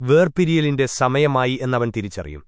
വേർപിരിയലിന്റെ സമയമായി എന്നവൻ തിരിച്ചറിയും.